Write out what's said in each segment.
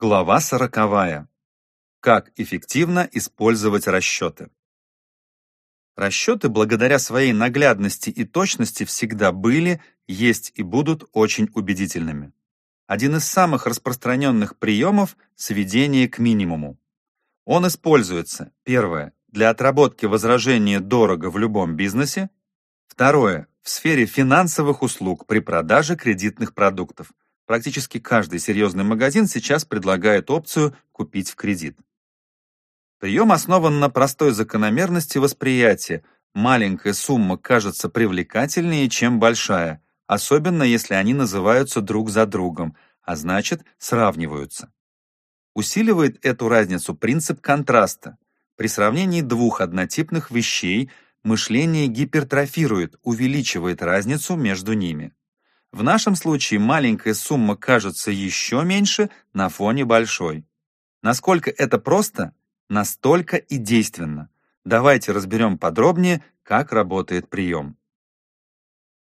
Глава сороковая. Как эффективно использовать расчеты. Расчеты, благодаря своей наглядности и точности, всегда были, есть и будут очень убедительными. Один из самых распространенных приемов – сведение к минимуму. Он используется, первое, для отработки возражения дорого в любом бизнесе, второе, в сфере финансовых услуг при продаже кредитных продуктов. Практически каждый серьезный магазин сейчас предлагает опцию «купить в кредит». Прием основан на простой закономерности восприятия. Маленькая сумма кажется привлекательнее, чем большая, особенно если они называются друг за другом, а значит, сравниваются. Усиливает эту разницу принцип контраста. При сравнении двух однотипных вещей мышление гипертрофирует, увеличивает разницу между ними. В нашем случае маленькая сумма кажется еще меньше на фоне большой. Насколько это просто, настолько и действенно. Давайте разберем подробнее, как работает прием.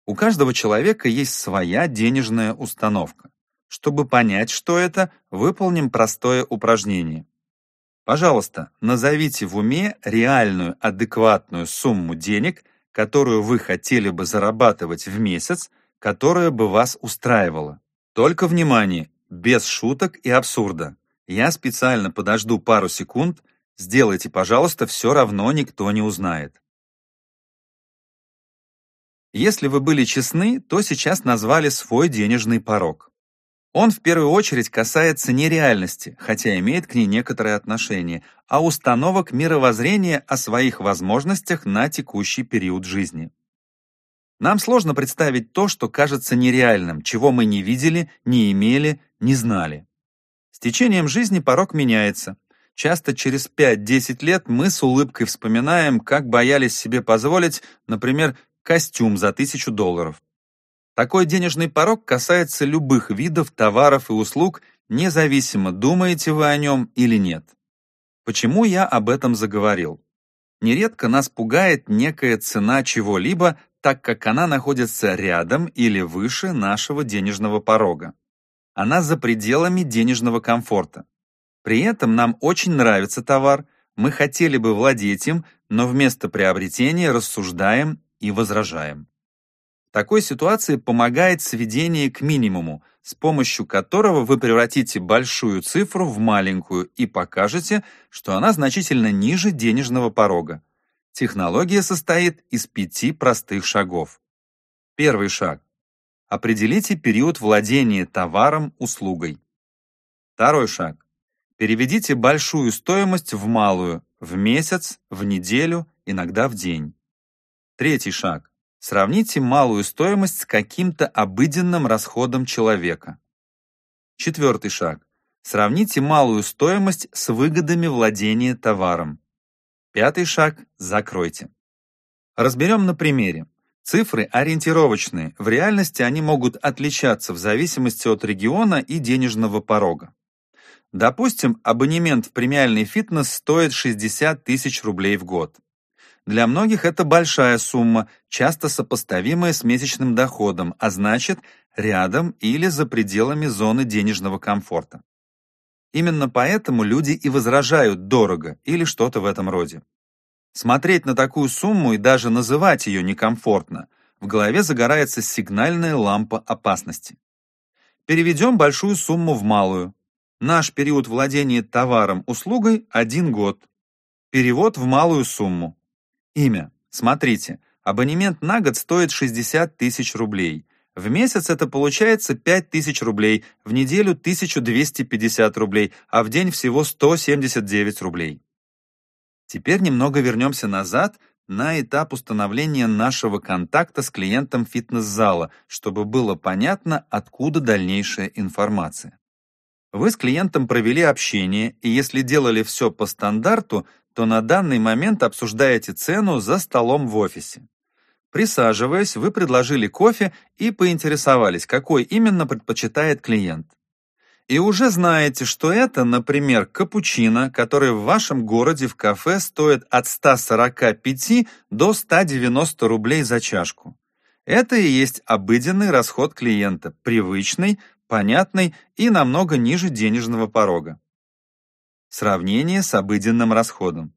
У каждого человека есть своя денежная установка. Чтобы понять, что это, выполним простое упражнение. Пожалуйста, назовите в уме реальную адекватную сумму денег, которую вы хотели бы зарабатывать в месяц, которая бы вас устраивала. Только внимание, без шуток и абсурда. Я специально подожду пару секунд, Сделайте, пожалуйста, все равно никто не узнает. Если вы были честны, то сейчас назвали свой денежный порог. Он в первую очередь касается не реальности, хотя имеет к ней некоторое отношение, а установок мировоззрения о своих возможностях на текущий период жизни. Нам сложно представить то, что кажется нереальным, чего мы не видели, не имели, не знали. С течением жизни порог меняется, Часто через 5-10 лет мы с улыбкой вспоминаем, как боялись себе позволить, например, костюм за тысячу долларов. Такой денежный порог касается любых видов товаров и услуг, независимо, думаете вы о нем или нет. Почему я об этом заговорил? Нередко нас пугает некая цена чего-либо, так как она находится рядом или выше нашего денежного порога. Она за пределами денежного комфорта. При этом нам очень нравится товар, мы хотели бы владеть им, но вместо приобретения рассуждаем и возражаем. В такой ситуации помогает сведение к минимуму, с помощью которого вы превратите большую цифру в маленькую и покажете, что она значительно ниже денежного порога. Технология состоит из пяти простых шагов. Первый шаг. Определите период владения товаром, услугой. Второй шаг. Переведите большую стоимость в малую, в месяц, в неделю, иногда в день. Третий шаг. Сравните малую стоимость с каким-то обыденным расходом человека. Четвертый шаг. Сравните малую стоимость с выгодами владения товаром. Пятый шаг – закройте. Разберем на примере. Цифры ориентировочные, в реальности они могут отличаться в зависимости от региона и денежного порога. Допустим, абонемент в премиальный фитнес стоит 60 тысяч рублей в год. Для многих это большая сумма, часто сопоставимая с месячным доходом, а значит, рядом или за пределами зоны денежного комфорта. Именно поэтому люди и возражают дорого или что-то в этом роде. Смотреть на такую сумму и даже называть ее некомфортно, в голове загорается сигнальная лампа опасности. Переведем большую сумму в малую, Наш период владения товаром, услугой – один год. Перевод в малую сумму. Имя. Смотрите, абонемент на год стоит 60 тысяч рублей. В месяц это получается 5 тысяч рублей, в неделю 1250 рублей, а в день всего 179 рублей. Теперь немного вернемся назад на этап установления нашего контакта с клиентом фитнес-зала, чтобы было понятно, откуда дальнейшая информация. Вы с клиентом провели общение, и если делали все по стандарту, то на данный момент обсуждаете цену за столом в офисе. Присаживаясь, вы предложили кофе и поинтересовались, какой именно предпочитает клиент. И уже знаете, что это, например, капучино, который в вашем городе в кафе стоит от 145 до 190 рублей за чашку. Это и есть обыденный расход клиента, привычный, понятный и намного ниже денежного порога. Сравнение с обыденным расходом.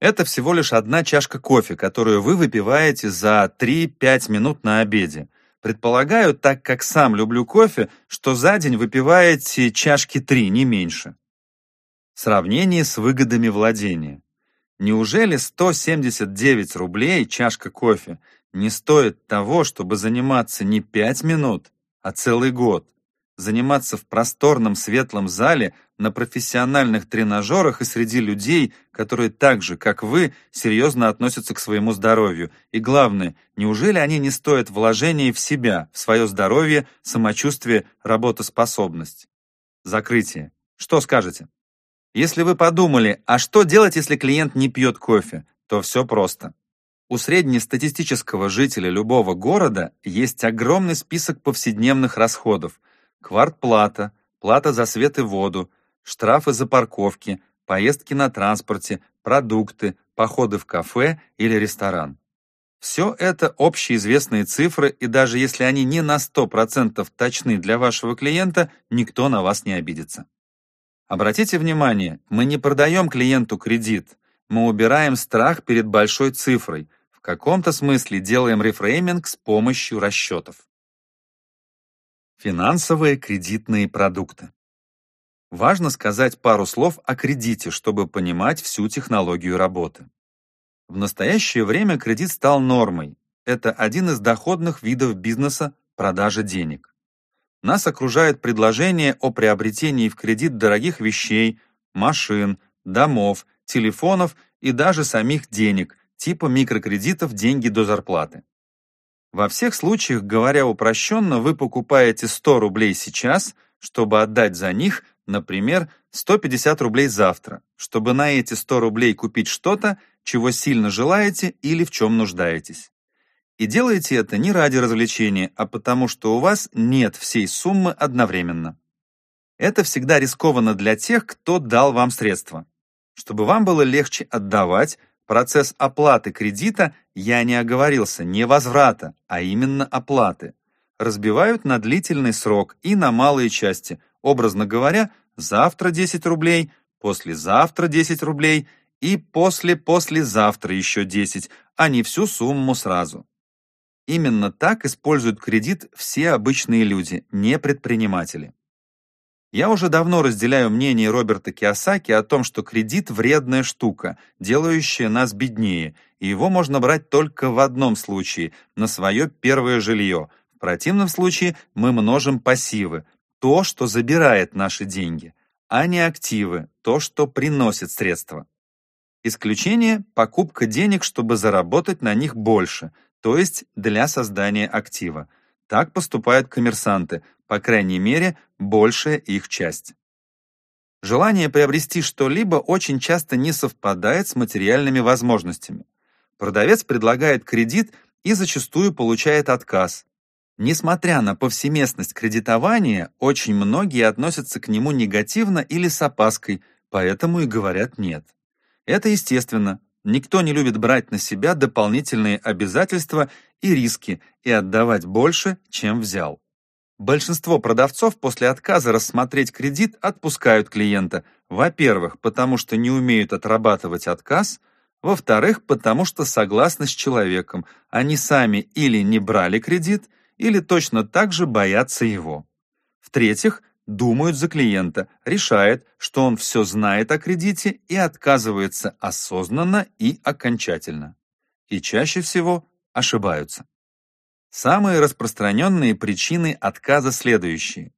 Это всего лишь одна чашка кофе, которую вы выпиваете за 3-5 минут на обеде. Предполагаю, так как сам люблю кофе, что за день выпиваете чашки 3, не меньше. Сравнение с выгодами владения. Неужели 179 рублей чашка кофе не стоит того, чтобы заниматься не 5 минут, а целый год? заниматься в просторном светлом зале на профессиональных тренажерах и среди людей, которые так же, как вы, серьезно относятся к своему здоровью. И главное, неужели они не стоят вложения в себя, в свое здоровье, самочувствие, работоспособность? Закрытие. Что скажете? Если вы подумали, а что делать, если клиент не пьет кофе, то все просто. У среднестатистического жителя любого города есть огромный список повседневных расходов – квартплата, плата за свет и воду, штрафы за парковки, поездки на транспорте, продукты, походы в кафе или ресторан. Все это общеизвестные цифры, и даже если они не на 100% точны для вашего клиента, никто на вас не обидится. Обратите внимание, мы не продаем клиенту кредит, мы убираем страх перед большой цифрой, в каком-то смысле делаем рефрейминг с помощью расчетов. Финансовые кредитные продукты. Важно сказать пару слов о кредите, чтобы понимать всю технологию работы. В настоящее время кредит стал нормой. Это один из доходных видов бизнеса – продажа денег. Нас окружает предложение о приобретении в кредит дорогих вещей, машин, домов, телефонов и даже самих денег, типа микрокредитов «деньги до зарплаты». Во всех случаях, говоря упрощенно, вы покупаете 100 рублей сейчас, чтобы отдать за них, например, 150 рублей завтра, чтобы на эти 100 рублей купить что-то, чего сильно желаете или в чем нуждаетесь. И делаете это не ради развлечения, а потому что у вас нет всей суммы одновременно. Это всегда рискованно для тех, кто дал вам средства. Чтобы вам было легче отдавать, Процесс оплаты кредита, я не оговорился, не возврата, а именно оплаты. Разбивают на длительный срок и на малые части, образно говоря, завтра 10 рублей, послезавтра 10 рублей и после-послезавтра еще 10, а не всю сумму сразу. Именно так используют кредит все обычные люди, не предприниматели. Я уже давно разделяю мнение Роберта Киосаки о том, что кредит – вредная штука, делающая нас беднее, и его можно брать только в одном случае – на свое первое жилье. В противном случае мы множим пассивы – то, что забирает наши деньги, а не активы – то, что приносит средства. Исключение – покупка денег, чтобы заработать на них больше, то есть для создания актива. Так поступают коммерсанты, по крайней мере, большая их часть. Желание приобрести что-либо очень часто не совпадает с материальными возможностями. Продавец предлагает кредит и зачастую получает отказ. Несмотря на повсеместность кредитования, очень многие относятся к нему негативно или с опаской, поэтому и говорят «нет». Это естественно. Никто не любит брать на себя дополнительные обязательства и риски и отдавать больше, чем взял. Большинство продавцов после отказа рассмотреть кредит отпускают клиента, во-первых, потому что не умеют отрабатывать отказ, во-вторых, потому что согласны с человеком, они сами или не брали кредит, или точно так же боятся его. В-третьих, думают за клиента, решает, что он все знает о кредите и отказывается осознанно и окончательно. И чаще всего ошибаются. Самые распространенные причины отказа следующие.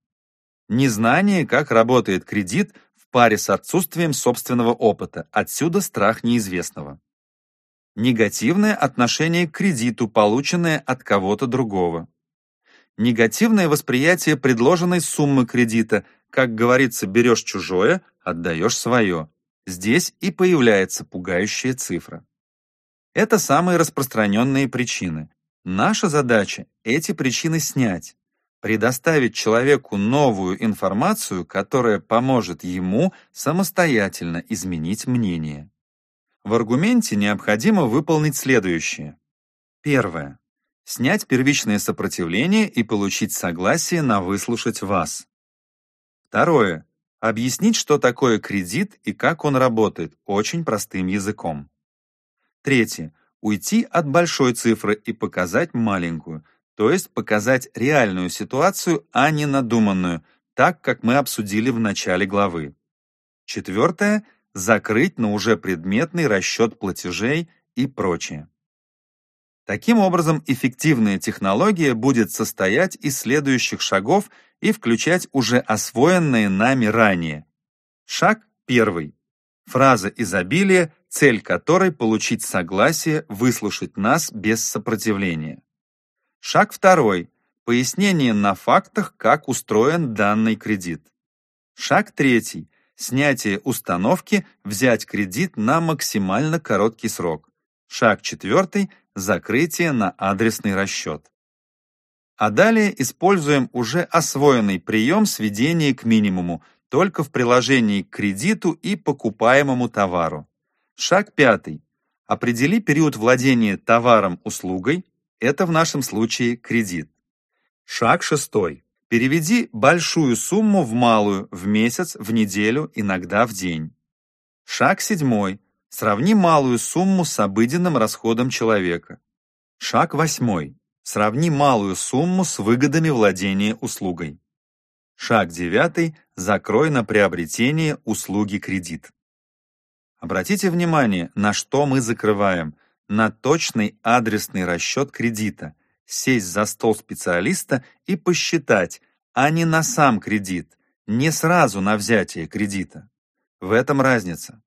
Незнание, как работает кредит, в паре с отсутствием собственного опыта, отсюда страх неизвестного. Негативное отношение к кредиту, полученное от кого-то другого. Негативное восприятие предложенной суммы кредита, как говорится, берешь чужое, отдаешь свое. Здесь и появляется пугающая цифра. Это самые распространенные причины. Наша задача – эти причины снять, предоставить человеку новую информацию, которая поможет ему самостоятельно изменить мнение. В аргументе необходимо выполнить следующее. Первое. Снять первичное сопротивление и получить согласие на выслушать вас. Второе. Объяснить, что такое кредит и как он работает, очень простым языком. Третье. Уйти от большой цифры и показать маленькую, то есть показать реальную ситуацию, а не надуманную, так, как мы обсудили в начале главы. Четвертое – закрыть на уже предметный расчет платежей и прочее. Таким образом, эффективная технология будет состоять из следующих шагов и включать уже освоенные нами ранее. Шаг первый. Фраза изобилия, цель которой – получить согласие выслушать нас без сопротивления. Шаг второй. Пояснение на фактах, как устроен данный кредит. Шаг третий. Снятие установки взять кредит на максимально короткий срок. Шаг четвертый – закрытие на адресный расчет. А далее используем уже освоенный прием сведения к минимуму, только в приложении к кредиту и покупаемому товару. Шаг пятый. Определи период владения товаром-услугой, это в нашем случае кредит. Шаг шестой. Переведи большую сумму в малую, в месяц, в неделю, иногда в день. Шаг седьмой. Сравни малую сумму с обыденным расходом человека. Шаг восьмой. Сравни малую сумму с выгодами владения услугой. Шаг девятый. Закрой на приобретение услуги кредит. Обратите внимание, на что мы закрываем на точный адресный расчет кредита, сесть за стол специалиста и посчитать, а не на сам кредит, не сразу на взятие кредита. В этом разница.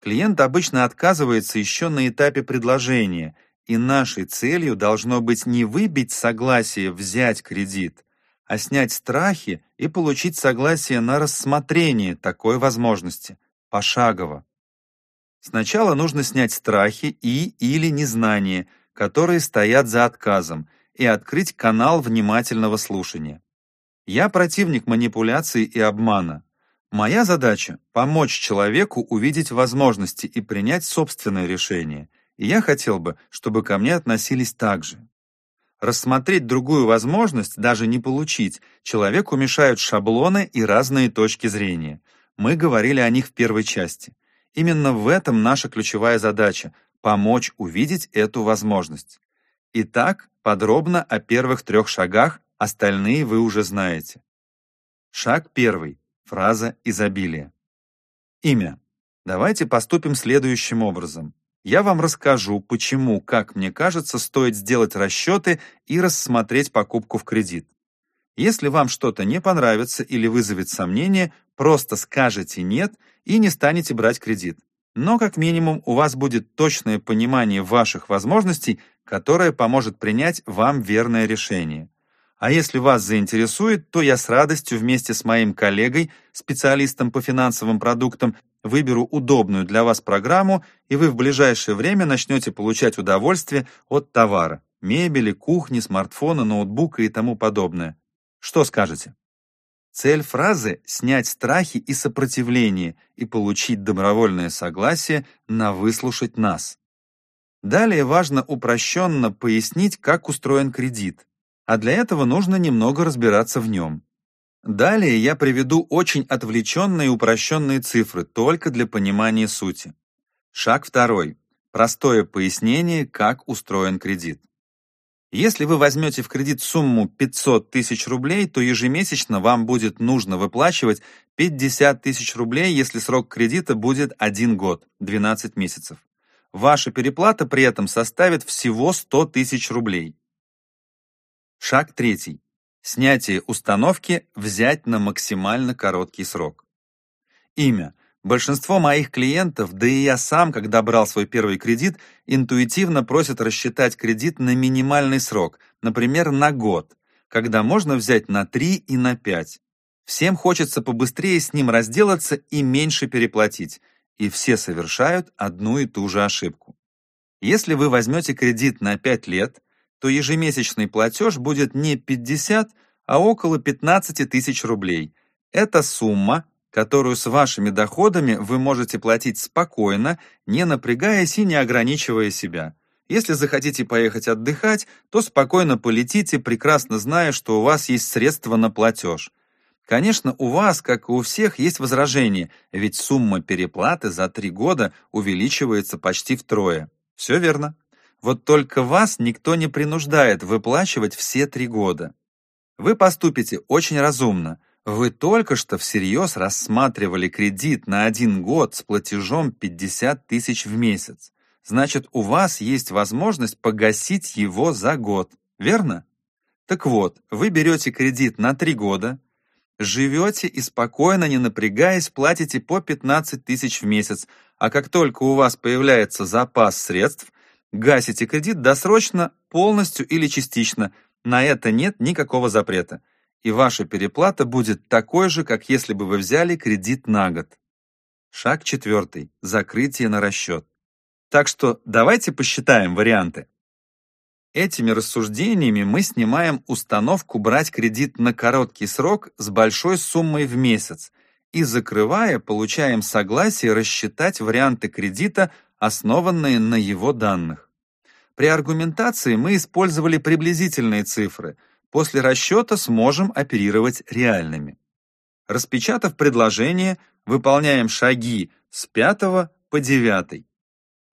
Клиент обычно отказывается еще на этапе предложения, и нашей целью должно быть не выбить согласие взять кредит, а снять страхи и получить согласие на рассмотрение такой возможности, пошагово. Сначала нужно снять страхи и или незнание, которые стоят за отказом, и открыть канал внимательного слушания. Я противник манипуляции и обмана. Моя задача – помочь человеку увидеть возможности и принять собственное решение, и я хотел бы, чтобы ко мне относились так же. Рассмотреть другую возможность, даже не получить, человеку мешают шаблоны и разные точки зрения. Мы говорили о них в первой части. Именно в этом наша ключевая задача – помочь увидеть эту возможность. Итак, подробно о первых трех шагах, остальные вы уже знаете. Шаг первый. Фраза изобилия. Имя. Давайте поступим следующим образом. Я вам расскажу, почему, как мне кажется, стоит сделать расчеты и рассмотреть покупку в кредит. Если вам что-то не понравится или вызовет сомнение, просто скажете «нет» и не станете брать кредит. Но как минимум у вас будет точное понимание ваших возможностей, которое поможет принять вам верное решение. А если вас заинтересует, то я с радостью вместе с моим коллегой, специалистом по финансовым продуктам, выберу удобную для вас программу, и вы в ближайшее время начнете получать удовольствие от товара – мебели, кухни, смартфона, ноутбука и тому подобное. Что скажете? Цель фразы — снять страхи и сопротивление и получить добровольное согласие на выслушать нас. Далее важно упрощенно пояснить, как устроен кредит, а для этого нужно немного разбираться в нем. Далее я приведу очень отвлеченные и упрощенные цифры, только для понимания сути. Шаг второй. Простое пояснение, как устроен кредит. Если вы возьмете в кредит сумму 500 тысяч рублей, то ежемесячно вам будет нужно выплачивать 50 тысяч рублей, если срок кредита будет 1 год, 12 месяцев. Ваша переплата при этом составит всего 100 тысяч рублей. Шаг третий. Снятие установки взять на максимально короткий срок. Имя. Большинство моих клиентов, да и я сам, когда брал свой первый кредит, интуитивно просят рассчитать кредит на минимальный срок, например, на год, когда можно взять на 3 и на 5. Всем хочется побыстрее с ним разделаться и меньше переплатить, и все совершают одну и ту же ошибку. Если вы возьмете кредит на 5 лет, то ежемесячный платеж будет не 50, а около 15 тысяч рублей. Эта сумма которую с вашими доходами вы можете платить спокойно, не напрягаясь и не ограничивая себя. Если захотите поехать отдыхать, то спокойно полетите, прекрасно зная, что у вас есть средства на платеж. Конечно, у вас, как и у всех, есть возражение, ведь сумма переплаты за три года увеличивается почти втрое. Все верно. Вот только вас никто не принуждает выплачивать все три года. Вы поступите очень разумно. Вы только что всерьез рассматривали кредит на один год с платежом 50 тысяч в месяц. Значит, у вас есть возможность погасить его за год, верно? Так вот, вы берете кредит на три года, живете и спокойно, не напрягаясь, платите по 15 тысяч в месяц, а как только у вас появляется запас средств, гасите кредит досрочно, полностью или частично, на это нет никакого запрета, и ваша переплата будет такой же, как если бы вы взяли кредит на год. Шаг четвертый. Закрытие на расчет. Так что давайте посчитаем варианты. Этими рассуждениями мы снимаем установку брать кредит на короткий срок с большой суммой в месяц и, закрывая, получаем согласие рассчитать варианты кредита, основанные на его данных. При аргументации мы использовали приблизительные цифры, после расчета сможем оперировать реальными. Распечатав предложение, выполняем шаги с 5 по 9.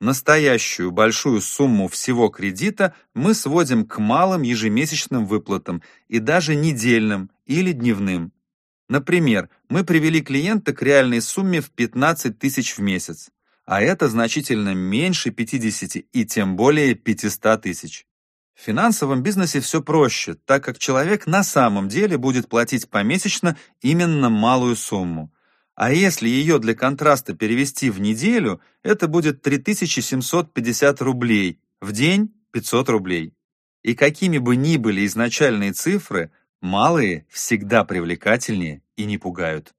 Настоящую большую сумму всего кредита мы сводим к малым ежемесячным выплатам и даже недельным или дневным. Например, мы привели клиента к реальной сумме в 15 тысяч в месяц, а это значительно меньше 50 и тем более 500 тысяч. В финансовом бизнесе все проще, так как человек на самом деле будет платить помесячно именно малую сумму. А если ее для контраста перевести в неделю, это будет 3750 рублей, в день 500 рублей. И какими бы ни были изначальные цифры, малые всегда привлекательнее и не пугают.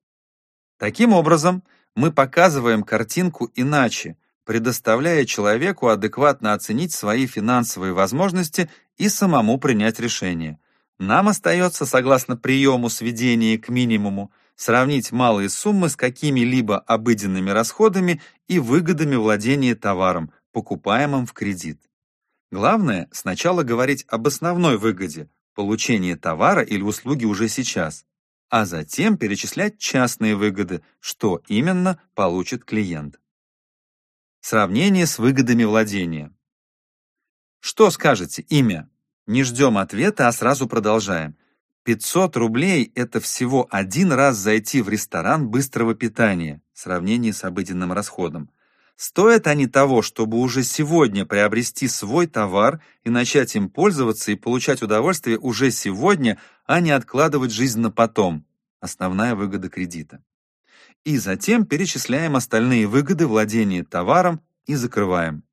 Таким образом, мы показываем картинку иначе, предоставляя человеку адекватно оценить свои финансовые возможности и самому принять решение. Нам остается, согласно приему сведения к минимуму, сравнить малые суммы с какими-либо обыденными расходами и выгодами владения товаром, покупаемым в кредит. Главное сначала говорить об основной выгоде – получении товара или услуги уже сейчас, а затем перечислять частные выгоды, что именно получит клиент. Сравнение с выгодами владения. Что скажете, имя? Не ждем ответа, а сразу продолжаем. 500 рублей – это всего один раз зайти в ресторан быстрого питания в сравнении с обыденным расходом. Стоят они того, чтобы уже сегодня приобрести свой товар и начать им пользоваться и получать удовольствие уже сегодня, а не откладывать жизнь на потом. Основная выгода кредита. И затем перечисляем остальные выгоды владения товаром и закрываем.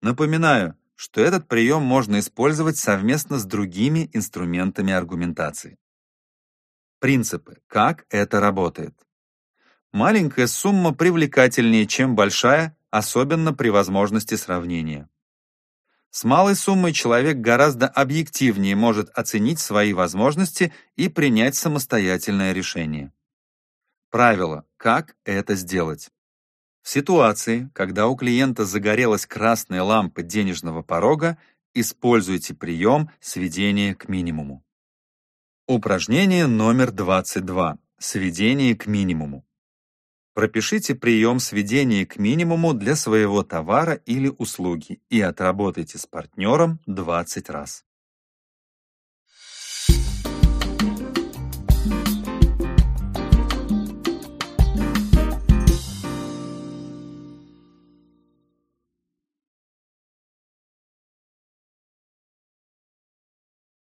Напоминаю, что этот прием можно использовать совместно с другими инструментами аргументации. Принципы. Как это работает? Маленькая сумма привлекательнее, чем большая, особенно при возможности сравнения. С малой суммой человек гораздо объективнее может оценить свои возможности и принять самостоятельное решение. Правило. Как это сделать? В ситуации, когда у клиента загорелась красная лампа денежного порога, используйте прием сведения к минимуму. Упражнение номер 22. Сведение к минимуму. Пропишите прием сведения к минимуму для своего товара или услуги и отработайте с партнером 20 раз.